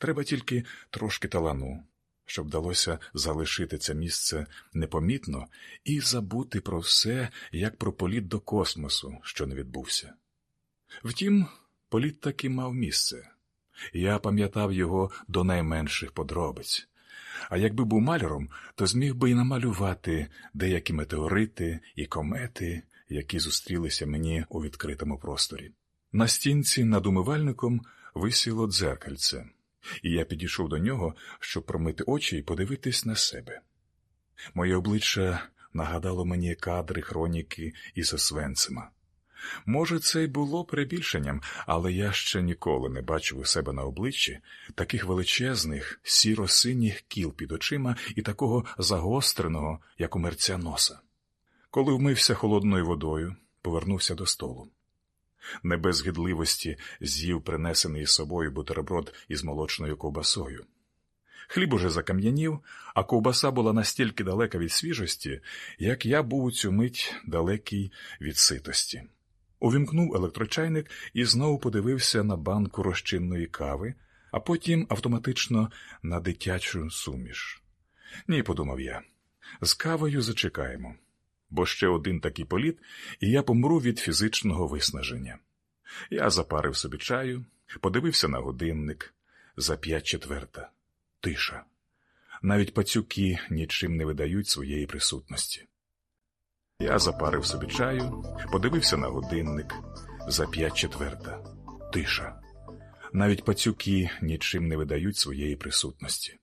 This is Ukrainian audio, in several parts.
Треба тільки трошки талану, щоб вдалося залишити це місце непомітно і забути про все, як про політ до космосу, що не відбувся. Втім, політ таки мав місце. Я пам'ятав його до найменших подробиць. А якби був маляром, то зміг би й намалювати деякі метеорити і комети, які зустрілися мені у відкритому просторі. На стінці над умивальником висіло дзеркальце, і я підійшов до нього, щоб промити очі і подивитись на себе. Моє обличчя нагадало мені кадри хроніки із Освенцима. Може, це й було перебільшенням, але я ще ніколи не бачив у себе на обличчі таких величезних, сіро-синіх кіл під очима і такого загостреного, як у мерця носа. Коли вмився холодною водою, повернувся до столу. Не без гидливості з'їв принесений із собою бутерброд із молочною ковбасою. Хліб уже закам'янів, а ковбаса була настільки далека від свіжості, як я був у цю мить далекий від ситості. Увімкнув електрочайник і знову подивився на банку розчинної кави, а потім автоматично на дитячу суміш. Ні, подумав я, з кавою зачекаємо, бо ще один такий політ, і я помру від фізичного виснаження. Я запарив собі чаю, подивився на годинник за п'ять четверта. Тиша. Навіть пацюки нічим не видають своєї присутності. Я запарив собі чаю, подивився на годинник за п'ять четверта. Тиша. Навіть пацюки нічим не видають своєї присутності.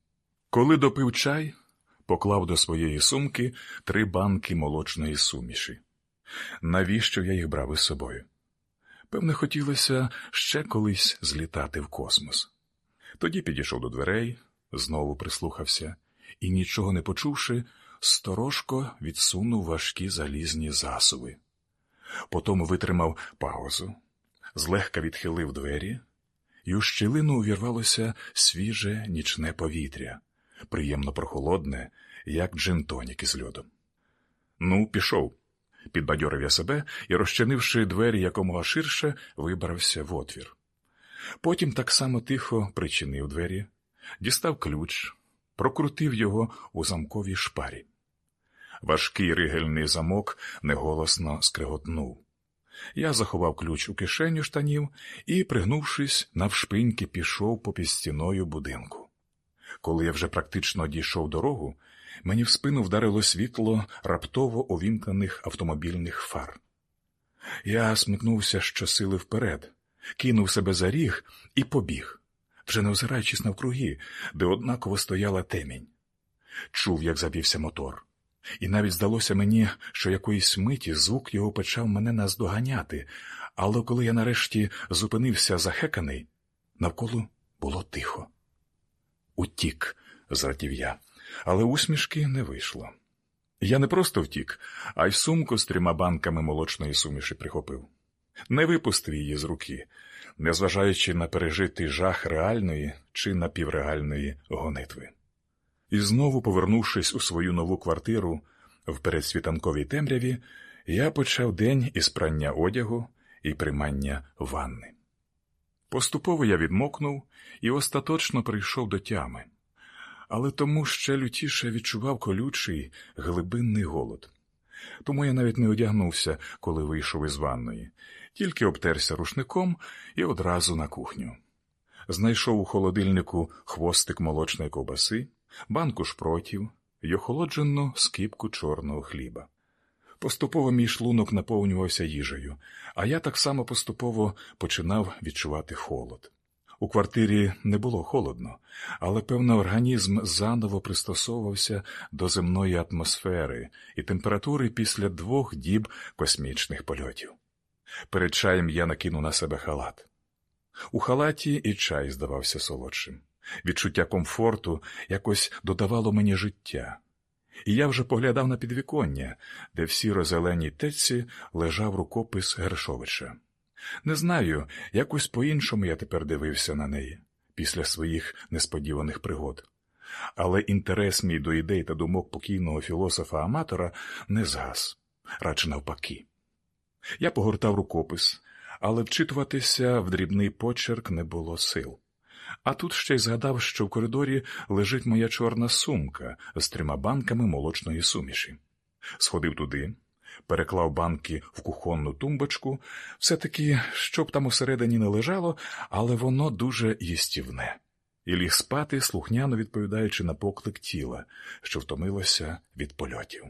Коли допив чай, поклав до своєї сумки три банки молочної суміші. Навіщо я їх брав із собою? Певне, хотілося ще колись злітати в космос. Тоді підійшов до дверей, знову прислухався і, нічого не почувши, сторожко відсунув важкі залізні засуви. Потім витримав паузу, злегка відхилив двері, і у щілину увірвалося свіже нічне повітря, приємно прохолодне, як джин-тонік із льодом. Ну, пішов, підбадьорив я себе і, розчинивши двері якомога ширше, вибрався в отвір. Потім так само тихо причинив двері, дістав ключ, прокрутив його у замковій шпарі. Важкий ригельний замок неголосно скриготнув. Я заховав ключ у кишеню штанів і, пригнувшись, навшпиньки пішов попід стіною будинку. Коли я вже практично дійшов дорогу, мені в спину вдарило світло раптово увімкнених автомобільних фар. Я смикнувся щосили вперед, кинув себе за ріг і побіг, вже не озираючись навкруги, де однаково стояла темінь. Чув, як забівся мотор. І навіть здалося мені, що якоїсь миті звук його почав мене наздоганяти, але коли я нарешті зупинився захеканий, навколо було тихо. Утік, зрадів я, але усмішки не вийшло. Я не просто втік, а й сумку з трьома банками молочної суміші прихопив. Не випустив її з руки, незважаючи на пережитий жах реальної чи напівреальної гонитви. І знову, повернувшись у свою нову квартиру в передсвітанковій темряві, я почав день із прання одягу і приймання ванни. Поступово я відмокнув і остаточно прийшов до тями, але тому ще лютіше відчував колючий глибинний голод. Тому я навіть не одягнувся, коли вийшов із ванної, тільки обтерся рушником і одразу на кухню. Знайшов у холодильнику хвостик молочної ковбаси банку шпротів й охолоджену скипку чорного хліба. Поступово мій шлунок наповнювався їжею, а я так само поступово починав відчувати холод. У квартирі не було холодно, але певно організм заново пристосовувався до земної атмосфери і температури після двох діб космічних польотів. Перед чаєм я накинув на себе халат. У халаті і чай здавався солодшим. Відчуття комфорту якось додавало мені життя, і я вже поглядав на підвіконня, де в сіро-зеленій течці лежав рукопис Гершовича. Не знаю, якось по-іншому я тепер дивився на неї після своїх несподіваних пригод. Але інтерес мій до ідей та думок покійного філософа-аматора не згас, радше навпаки. Я погортав рукопис, але вчитуватися в дрібний почерк не було сил. А тут ще й згадав, що в коридорі лежить моя чорна сумка з трьома банками молочної суміші. Сходив туди, переклав банки в кухонну тумбочку, все таки, щоб там усередині не лежало, але воно дуже їстівне, і ліг спати, слухняно відповідаючи на поклик тіла, що втомилося від польотів.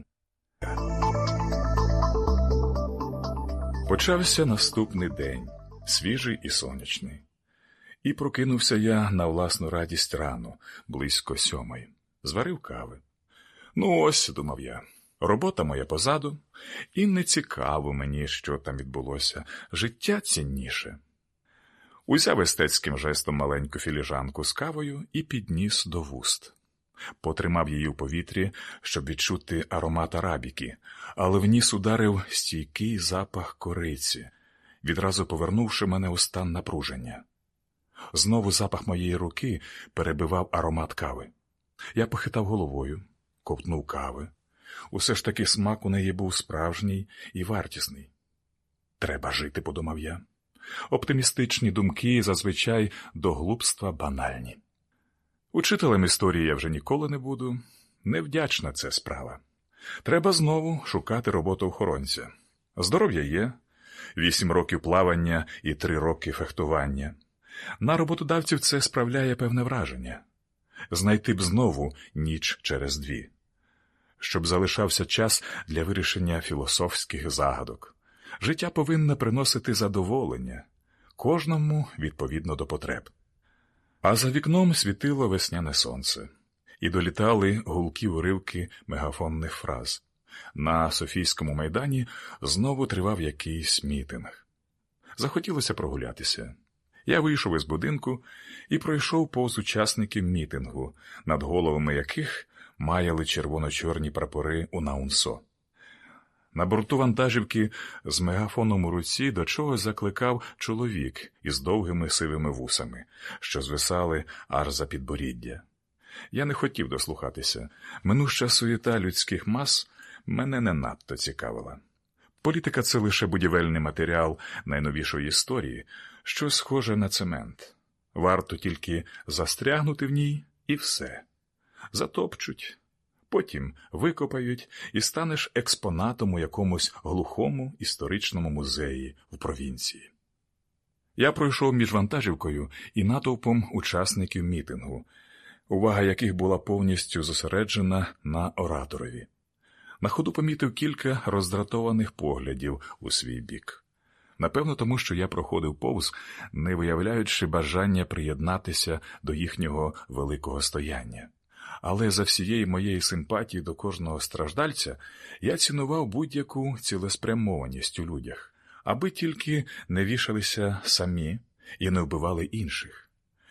Почався наступний день, свіжий і сонячний. І прокинувся я на власну радість рано, близько сьомої. Зварив кави. Ну, ось, думав я, робота моя позаду, і не цікаво мені, що там відбулося. Життя цінніше. Узяв естетським жестом маленьку філіжанку з кавою і підніс до вуст. Потримав її у повітрі, щоб відчути аромат арабіки, але в ніс ударив стійкий запах кориці, відразу повернувши мене у стан напруження. Знову запах моєї руки перебивав аромат кави. Я похитав головою, ковтнув кави. Усе ж таки смак у неї був справжній і вартісний. Треба жити, подумав я. Оптимістичні думки зазвичай до глупства банальні. Учителем історії я вже ніколи не буду. Невдячна це справа. Треба знову шукати роботу охоронця. Здоров'я є, вісім років плавання і три роки фехтування. На роботодавців це справляє певне враження знайти б знову ніч через дві, щоб залишався час для вирішення філософських загадок. Життя повинне приносити задоволення кожному відповідно до потреб. А за вікном світило весняне сонце, і долітали гулкі уривки мегафонних фраз. На Софійському майдані знову тривав якийсь мітинг. Захотілося прогулятися. Я вийшов із будинку і пройшов повз учасників мітингу, над головами яких маяли червоно-чорні прапори у наунсо. На борту вантажівки з мегафоном у руці до чогось закликав чоловік із довгими сивими вусами, що звисали аж за підборіддя. Я не хотів дослухатися. Минуща суєта людських мас мене не надто цікавила. Політика це лише будівельний матеріал найновішої історії, що схоже на цемент. Варто тільки застрягнути в ній і все. Затопчуть, потім викопають і станеш експонатом у якомусь глухому історичному музеї в провінції. Я пройшов між вантажівкою і натовпом учасників мітингу, увага яких була повністю зосереджена на ораторові. На ходу помітив кілька роздратованих поглядів у свій бік. Напевно, тому що я проходив повз, не виявляючи бажання приєднатися до їхнього великого стояння. Але за всієї моєї симпатії до кожного страждальця я цінував будь-яку цілеспрямованість у людях, аби тільки не вішалися самі і не вбивали інших.